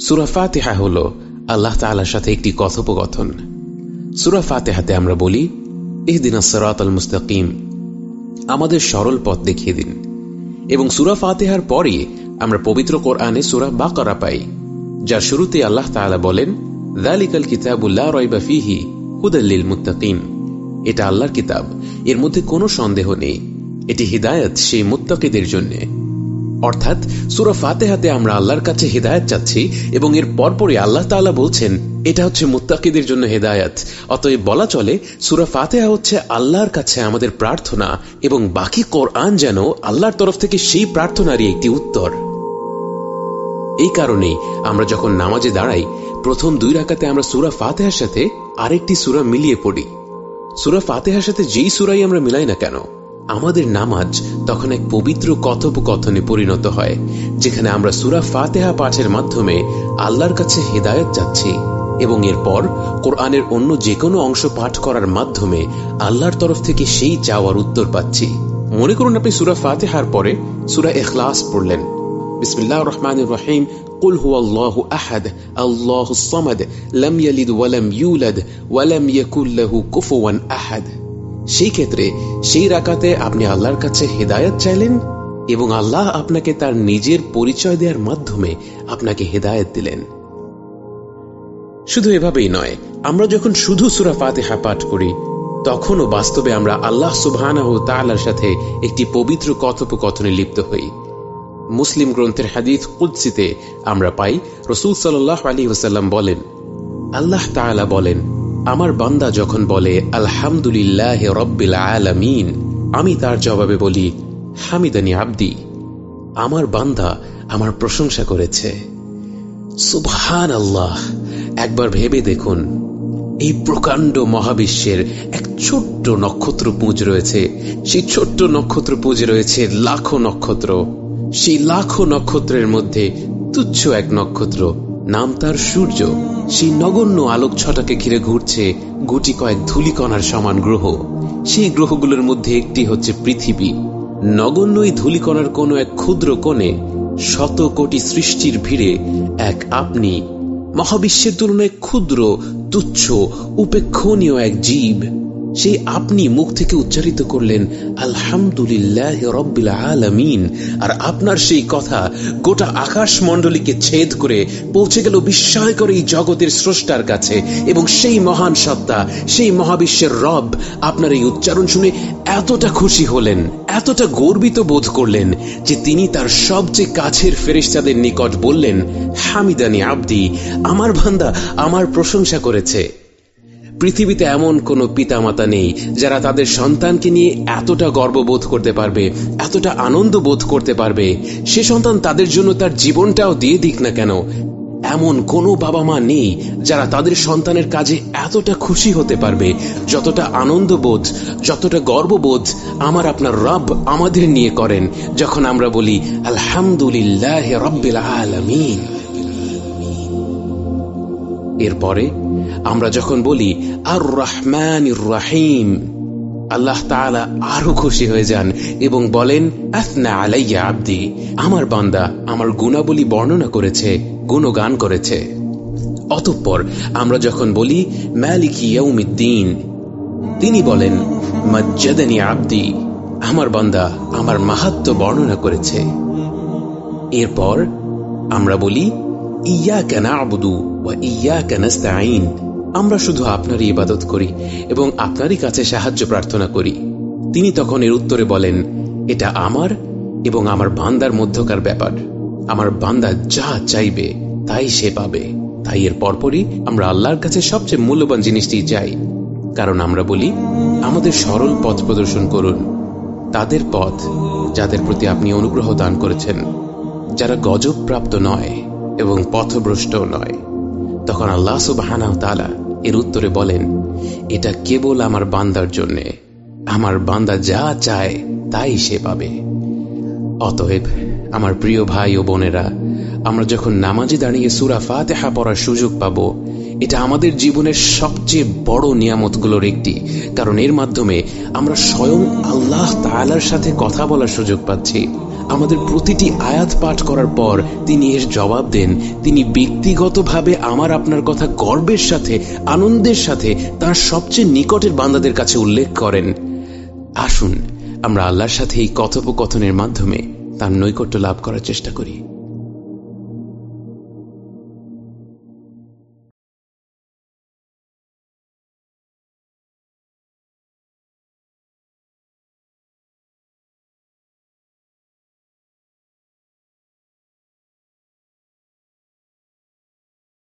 সুরা ফাতেহা হল আল্লাহ তালার সাথে একটি কথোপকথন। সুরা ফাতেহাতে আমরা বলি, ইহদিন সরাত আল মুস্তাকিম আমাদের সরল পথ দেখিয়ে দিন। এবং সুরা ফাতেহার পরে আমরা পবিত্র কোরআনে সুরা বাকারা পাই, যার শুরুতে আল্লাহ তালা বলেন, দালিকাল কিতাবুল্লাহ রয়বা ফিহি হুদাল্লিল মুত্তাকিম এটা আল্লাহর কিতাব। এর মধ্যে কোনো সন্দেহ নেই, এটি হিদায়ত সেই মুত্তাকিদের জন্য। অর্থাৎ সুরা ফাতেহাতে আমরা আল্লাহর কাছে হেদায়ত চাচ্ছি এবং এর পরপরই আল্লাহ তাআলা বলছেন, এটা হচ্ছে মুত্তাকিদের জন্য হেদায়ত। অতএব বলা চলে, সুরা ফাতেহা হচ্ছে আল্লাহর কাছে আমাদের প্রার্থনা এবং বাকি কোরআন যেন আল্লাহর তরফ থেকে সেই প্রার্থনারই একটি উত্তর। এই কারণেই আমরা যখন নামাজে দাঁড়াই, প্রথম দুই রাকাতে আমরা সুরা ফাতেহার সাথে আরেকটি সুরা মিলিয়ে পড়ি। সুরা ফাতেহার সাথে যেই সুরাই আমরা মিলাই না কেন আমাদের নামাজ তখন এক পবিত্র কথোপকথনে পরিণত হয় যেখানে আমরা সুরা ফাতেহা পাঠের মাধ্যমে আল্লাহর কাছে হেদায়ত যাচ্ছি এবং এরপর কোরআনের অন্য যে কোনো অংশ পাঠ করার মাধ্যমে আল্লাহর তরফ থেকে সেই চাওয়ার উত্তর পাচ্ছি মনে করুন আপনি সুরা ফাতেহার পরে সুরা এখলাস পড়লেন বিসমিল্লাহ রহমান রহিম قل هو الله أحد الله الصمد لم يلد ولم يولد ولم يكن له كفوا أحد সেই ক্ষেত্রে সেই রাকাতে আপনি আল্লাহর কাছে হেদায়ত চাইলেন এবং আল্লাহ আপনাকে তার নিজের পরিচয় দেওয়ার মাধ্যমে আপনাকে হেদায়ত দিলেন। শুধু এভাবেই নয়, আমরা যখন শুধু সুরা ফাতেহা পাঠ করি, তখনও বাস্তবে আমরা আল্লাহ সুবহানাহ তাআলার সাথে একটি পবিত্র কথোপকথনে লিপ্ত হই। মুসলিম গ্রন্থের হাদিস কুদ্সিতে আমরা পাই, রসুল সাল্লাহ আলী ওসাল্লাম বলেন, আল্লাহ তাআলা বলেন আমার বান্দা যখন বলে, আলহামদুলিল্লাহ রব্বিল আলামিন আমি তার জবাবে বলি, হামিদানি আব্দি আমার বান্দা আমার প্রশংসা করেছে। সুবহান আল্লাহ একবার ভেবে দেখুন, এই প্রকাণ্ড মহাবিশ্বের এক ছোট্ট নক্ষত্র পুঁজ রয়েছে। সেই ছোট্ট নক্ষত্র পুঁজ রয়েছে লাখো নক্ষত্র। সেই লাখো নক্ষত্রের মধ্যে তুচ্ছ এক নক্ষত্র, নাম তার সূর্য। সেই নগণ্য আলোক ছটাকে ঘিরে ঘুরছে গুটি কয়েক ধুলিকণার সমান গ্রহ। সেই গ্রহগুলোর মধ্যে একটি হচ্ছে পৃথিবী। নগণ্যই ধুলিকণার কোনো এক ক্ষুদ্র কোণে শত কোটি সৃষ্টির ভিড়ে এক আপনি, মহাবিশ্বের তুলনায় ক্ষুদ্র, তুচ্ছ উপেক্ষণীয় এক জীব। সেই আপনি মুখ থেকে উচ্চারিত করলেন, আলহামদুলিল্লাহ রব্বিল আলামিন। আর আপনার সেই কথা গোটা আকাশ মণ্ডলীকে ছেদ করে পৌঁছে গেল বিস্ময়কর এই জগতের স্রষ্টার কাছে। এবং সেই মহান সত্তা, সেই মহাবিশ্বের রব আপনার এই উচ্চারণ শুনে এতটা খুশি হলেন, এতটা গর্বিত বোধ করলেন যে তিনি তার সবচেয়ে কাছের ফেরিস্তাদের নিকট বললেন, হামিদানি আব্দি, আমার ভান্দা আমার প্রশংসা করেছে। পৃথিবীতে এমন কোনো পিতামাতা নেই যারা তাদের সন্তানকে নিয়ে এতটা গর্ববোধ করতে পারবে, এতটা আনন্দ বোধ করতে পারবে। সে সন্তান তাদের জন্য তার জীবনটাও দিয়ে দিক না কেন। এমন কোনো বাবা মা নেই যারা তাদের সন্তানের কাজে এতটা খুশি হতে পারবে। যতটা আনন্দ বোধ যতটা গর্ববোধ আমার আপনার রব আমাদের নিয়ে করেন, যখন আমরা বলি, আলহামদুলিল্লাহ রব্বিল আলমিন। এরপরে আমরা যখন বলি আর রহমান রাহিম আল্লাহ তাআলা আরও খুশি হয়ে যান এবং বলেন আসনা আলাইয়া আব্দি আমার বান্দা আমার গুণাবলী বর্ণনা করেছে, গুণগান করেছে। অতঃপর আমরা যখন বলি, মালিক ইয়াউমিদ্দিন তিনি বলেন, মজ্জাদানি আব্দি আমার বান্দা আমার মাহাত্ম বর্ণনা করেছে। এরপর আমরা বলি ইয়া কেন আবুদু বা ইয়া কেনাস্তাইন আমরা শুধু আপনারই ইবাদত করি এবং আপনারই কাছে সাহায্য প্রার্থনা করি। তিনি তখন এর উত্তরে বলেন, এটা আমার এবং আমার বান্দার মধ্যকার ব্যাপার। আমার বান্দা যা চাইবে, তাই সে পাবে। তাই এর পরপরই আমরা আল্লাহর কাছে সবচেয়ে মূল্যবান জিনিসটি চাই। কারণ আমরা বলি, আমাদের সরল পথ প্রদর্শন করুন। তাদের পথ যাদের প্রতি আপনি অনুগ্রহ দান করেছেন, যারা গজব প্রাপ্ত নয় এবং পথভ্রষ্টও নয়। তখন আল্লাহ সুবাহানা তালা এর উত্তরে বলেন, এটা কেবল আমার বান্দার জন্যে। আমার বান্দা যা চায়, তাই সে পাবে। অতএব আমার প্রিয় ভাই ও বোনেরা, আমরা যখন নামাজে দাঁড়িয়ে সুরা ফাতেহা পড়ার সুযোগ পাব, এটা আমাদের জীবনের সবচেয়ে বড় নিয়ামতগুলোর একটি। কারণ এর মাধ্যমে আমরা স্বয়ং আল্লাহ তালার সাথে কথা বলার সুযোগ পাচ্ছি। আমাদের প্রতিটি আয়াত পাঠ করার পর তিনি এর জবাব দেন। তিনি ব্যক্তিগতভাবে আমার আপনার কথা গর্বের সাথে, আনন্দের সাথে, তার সবচেয়ে নিকটের বান্দাদের কাছে উল্লেখ করেন। আসুন, আমরা আল্লাহর সাথে এই কথোপকথনের মাধ্যমে তার নৈকট্য লাভ করার চেষ্টা করি।